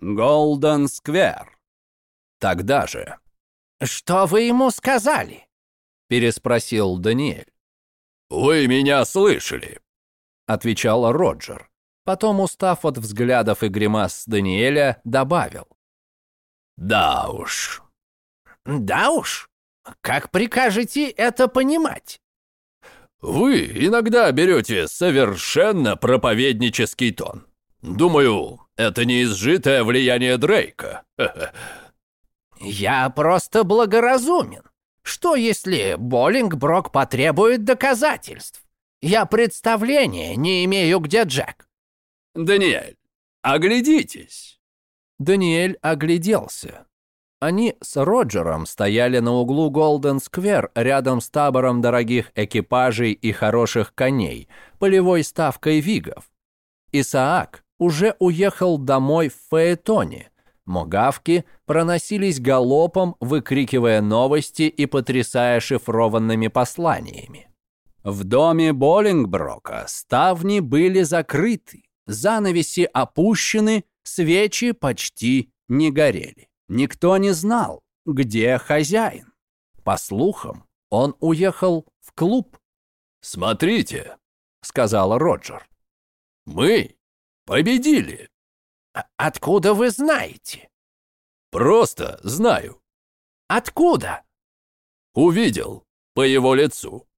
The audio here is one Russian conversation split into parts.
Голден Сквер. Тогда же. «Что вы ему сказали?» — переспросил Даниэль. «Вы меня слышали», — отвечал Роджер. Потом, устав от взглядов и гримас Даниэля, добавил. «Да уж». «Да уж? Как прикажете это понимать?» «Вы иногда берете совершенно проповеднический тон. Думаю, это не изжитое влияние Дрейка». «Я просто благоразумен. Что, если Боллингброк потребует доказательств? Я представления не имею, где Джек». «Даниэль, оглядитесь». Даниэль огляделся. Они с Роджером стояли на углу Голден-сквер рядом с табором дорогих экипажей и хороших коней, полевой ставкой вигов. Исаак уже уехал домой в Фаэтоне. Могавки проносились галопом, выкрикивая новости и потрясая шифрованными посланиями. В доме Боллингброка ставни были закрыты, занавеси опущены, свечи почти не горели. Никто не знал, где хозяин. По слухам, он уехал в клуб. «Смотрите», — сказал Роджер. «Мы победили». А «Откуда вы знаете?» «Просто знаю». «Откуда?» «Увидел по его лицу».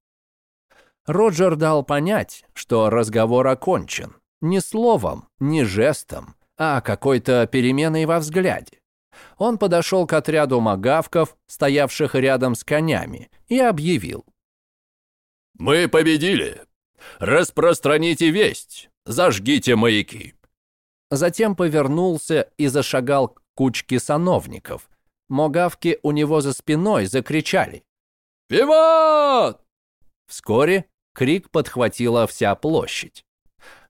Роджер дал понять, что разговор окончен. Ни словом, ни жестом, а какой-то переменой во взгляде он подошел к отряду магавков, стоявших рядом с конями, и объявил. «Мы победили! Распространите весть! Зажгите маяки!» Затем повернулся и зашагал к кучке сановников. Могавки у него за спиной закричали. «Виват!» Вскоре крик подхватила вся площадь.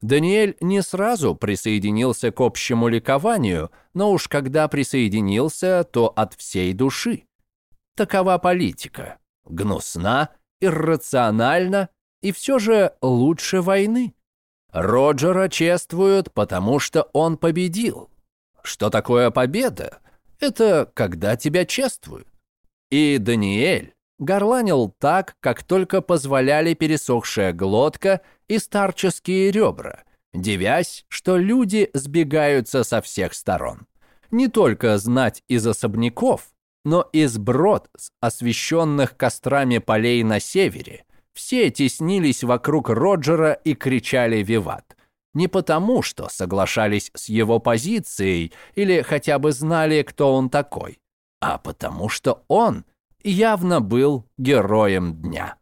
Даниэль не сразу присоединился к общему ликованию, но уж когда присоединился, то от всей души. Такова политика. Гнусна, иррациональна и все же лучше войны. Роджера чествуют, потому что он победил. Что такое победа? Это когда тебя чествуют. И Даниэль горланил так, как только позволяли пересохшая глотка и старческие ребра, девясь, что люди сбегаются со всех сторон. Не только знать из особняков, но из брод с освещенных кострами полей на севере, все теснились вокруг Роджера и кричали «Виват!». Не потому, что соглашались с его позицией или хотя бы знали, кто он такой, а потому что он явно был героем дня.